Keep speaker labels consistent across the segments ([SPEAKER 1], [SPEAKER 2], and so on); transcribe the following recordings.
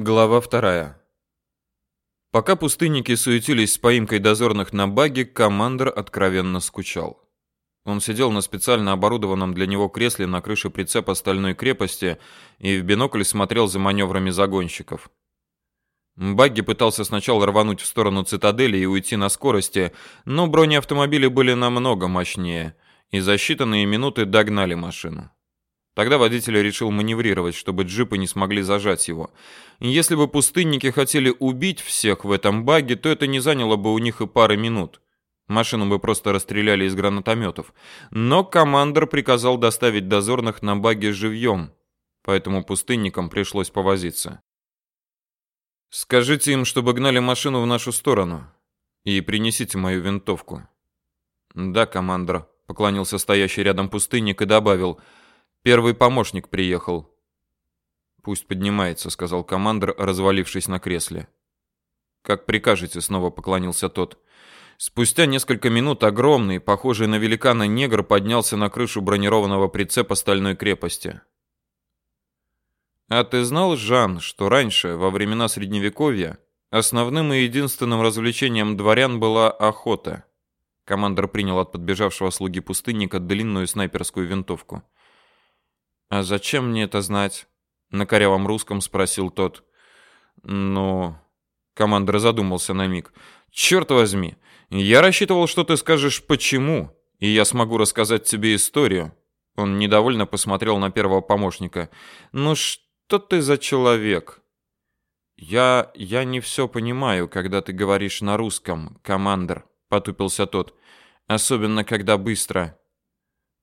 [SPEAKER 1] Глава вторая. Пока пустынники суетились с поимкой дозорных на баге, командир откровенно скучал. Он сидел на специально оборудованном для него кресле на крыше прицепа стальной крепости и в бинокль смотрел за маневрами загонщиков. Багги пытался сначала рвануть в сторону цитадели и уйти на скорости, но бронеавтомобили были намного мощнее, и за считанные минуты догнали машину. Тогда водитель решил маневрировать, чтобы джипы не смогли зажать его. если бы пустынники хотели убить всех в этом баге, то это не заняло бы у них и пары минут. Машину бы просто расстреляли из гранатометов. Но командир приказал доставить дозорных на баге живьем, поэтому пустынникам пришлось повозиться. «Скажите им, чтобы гнали машину в нашу сторону, и принесите мою винтовку». «Да, командир», — поклонился стоящий рядом пустынник и добавил — Первый помощник приехал. Пусть поднимается, сказал командир, развалившись на кресле. Как прикажете, снова поклонился тот. Спустя несколько минут огромный, похожий на великана негр поднялся на крышу бронированного прицепа стальной крепости. А ты знал, Жан, что раньше, во времена средневековья, основным и единственным развлечением дворян была охота? Командир принял от подбежавшего слуги пустынника длинную снайперскую винтовку. «А зачем мне это знать?» — на корявом русском спросил тот. «Ну...» — командир задумался на миг. «Черт возьми, я рассчитывал, что ты скажешь «почему», и я смогу рассказать тебе историю». Он недовольно посмотрел на первого помощника. «Ну что ты за человек?» «Я... я не все понимаю, когда ты говоришь на русском, командир», — потупился тот. «Особенно, когда быстро».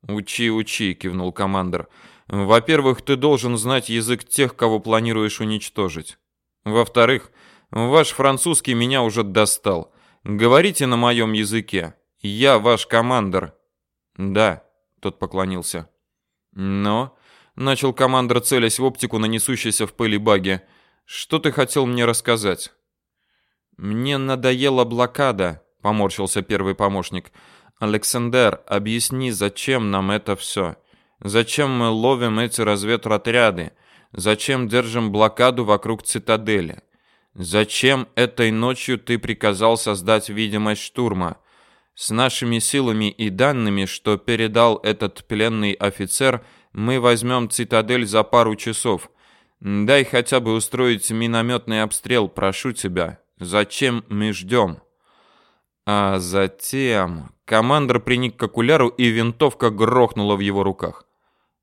[SPEAKER 1] «Учи, учи», — кивнул командир. Во-первых, ты должен знать язык тех, кого планируешь уничтожить. Во-вторых, ваш французский меня уже достал. Говорите на моем языке. Я ваш командир. Да, тот поклонился. Но, начал командир, целясь в оптику на несущейся в пыли баги. Что ты хотел мне рассказать? Мне надоела блокада, поморщился первый помощник. Александр, объясни, зачем нам это все? Зачем мы ловим эти разведотряды? Зачем держим блокаду вокруг цитадели? Зачем этой ночью ты приказал создать видимость штурма? С нашими силами и данными, что передал этот пленный офицер, мы возьмем цитадель за пару часов. Дай хотя бы устроить минометный обстрел, прошу тебя. Зачем мы ждем?» А затем командир приник к окуляру, и винтовка грохнула в его руках.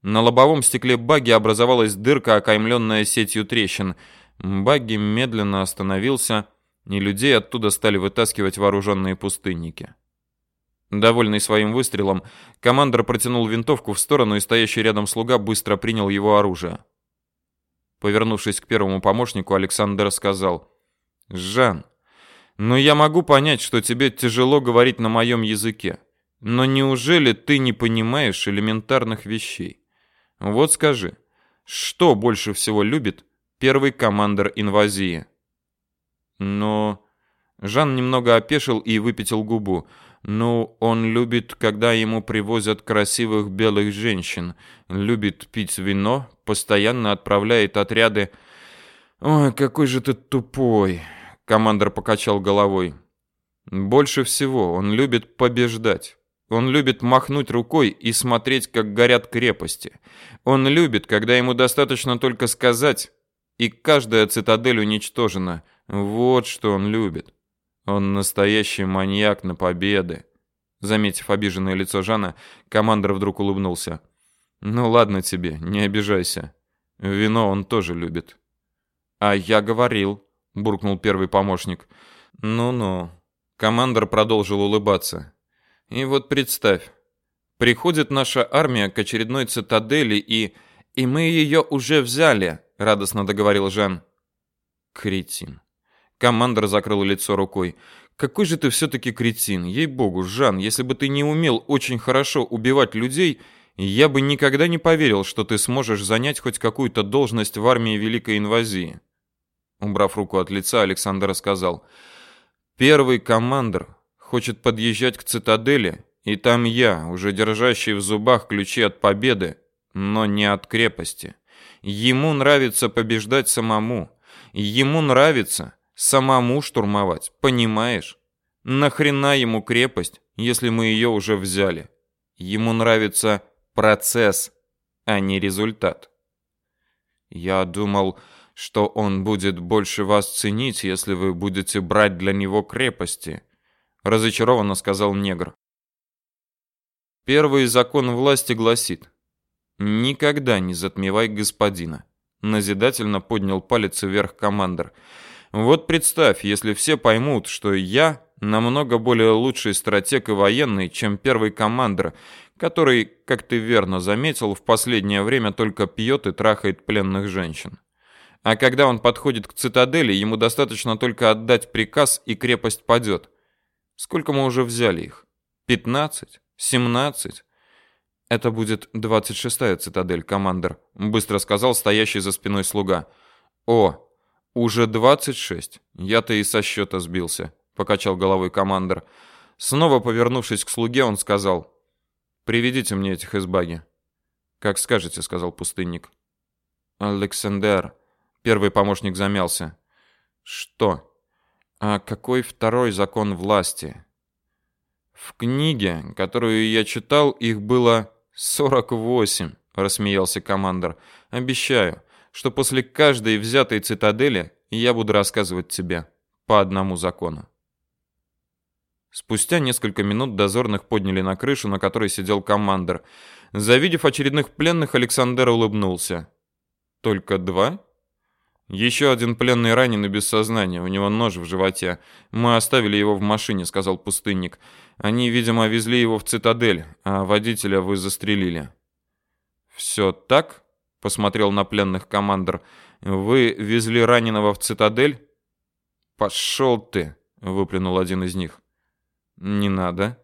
[SPEAKER 1] На лобовом стекле багги образовалась дырка, окаймленная сетью трещин. Багги медленно остановился, и людей оттуда стали вытаскивать вооруженные пустынники. Довольный своим выстрелом, командир протянул винтовку в сторону, и стоящий рядом слуга быстро принял его оружие. Повернувшись к первому помощнику, Александр сказал: "Жан, но я могу понять, что тебе тяжело говорить на моем языке. Но неужели ты не понимаешь элементарных вещей? Вот скажи, что больше всего любит первый командир инвазии? Но Жан немного опешил и выпятил губу. Ну, он любит, когда ему привозят красивых белых женщин, любит пить вино, постоянно отправляет отряды. Ой, какой же ты тупой. Командор покачал головой. Больше всего он любит побеждать. Он любит махнуть рукой и смотреть, как горят крепости. Он любит, когда ему достаточно только сказать, и каждая цитадель уничтожена. Вот что он любит. Он настоящий маньяк на победы. Заметив обиженное лицо Жана, командор вдруг улыбнулся. Ну ладно тебе, не обижайся. Вино он тоже любит. А я говорил, буркнул первый помощник. Ну-ну. Командор продолжил улыбаться. И вот представь, приходит наша армия к очередной цитадели и и мы ее уже взяли, радостно договорил Жан. Кретин. Командор закрыл лицо рукой. Какой же ты все таки кретин. Ей-богу, Жан, если бы ты не умел очень хорошо убивать людей, я бы никогда не поверил, что ты сможешь занять хоть какую-то должность в армии Великой инвазии. Убрав руку от лица, Александр сказал: "Первый командир хочет подъезжать к цитадели, и там я, уже держащий в зубах ключи от победы, но не от крепости. Ему нравится побеждать самому. Ему нравится самому штурмовать, понимаешь? Нахрена ему крепость, если мы ее уже взяли? Ему нравится процесс, а не результат. Я думал, что он будет больше вас ценить, если вы будете брать для него крепости, разочарованно сказал негр. Первый закон власти гласит: никогда не затмевай господина. Назидательно поднял палец вверх командир. Вот представь, если все поймут, что я намного более лучший стратег и военный, чем первый командир, который, как ты верно заметил, в последнее время только пьет и трахает пленных женщин. А когда он подходит к цитадели, ему достаточно только отдать приказ, и крепость падет. Сколько мы уже взяли их? 15? 17? Это будет 26-я цитадель, командир, быстро сказал стоящий за спиной слуга. О, уже 26. Я-то и со счета сбился, покачал головой командир. Снова повернувшись к слуге, он сказал: "Приведите мне этих из баги". "Как скажете", сказал пустынник. Александр Первый помощник замялся. Что? А какой второй закон власти? В книге, которую я читал, их было 48, рассмеялся командир. Обещаю, что после каждой взятой цитадели я буду рассказывать тебе по одному закону. Спустя несколько минут дозорных подняли на крышу, на которой сидел командир. Завидев очередных пленных, Александр улыбнулся. Только два? Еще один пленный раненый без сознания, у него нож в животе. Мы оставили его в машине, сказал пустынник. Они, видимо, везли его в цитадель, а водителя вы застрелили. Все так? посмотрел на пленных командир. Вы везли раненого в цитадель? Пошел ты, выплюнул один из них. Не надо,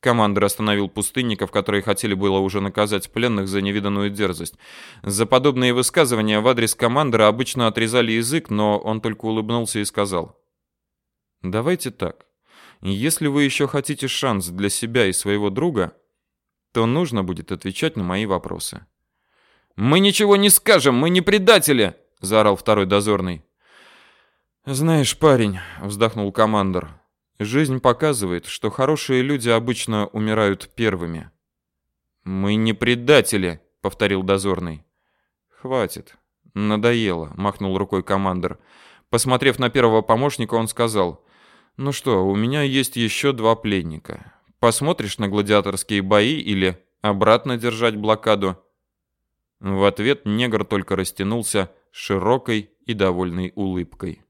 [SPEAKER 1] Командир остановил пустынников, которые хотели было уже наказать пленных за невиданную дерзость. За подобные высказывания в адрес командира обычно отрезали язык, но он только улыбнулся и сказал: "Давайте так. Если вы еще хотите шанс для себя и своего друга, то нужно будет отвечать на мои вопросы". "Мы ничего не скажем, мы не предатели", заорал второй дозорный. "Знаешь, парень", вздохнул командир. Жизнь показывает, что хорошие люди обычно умирают первыми. Мы не предатели, повторил дозорный. Хватит. Надоело, махнул рукой командир. Посмотрев на первого помощника, он сказал: "Ну что, у меня есть еще два пленника. Посмотришь на гладиаторские бои или обратно держать блокаду?" В ответ негр только растянулся широкой и довольной улыбкой.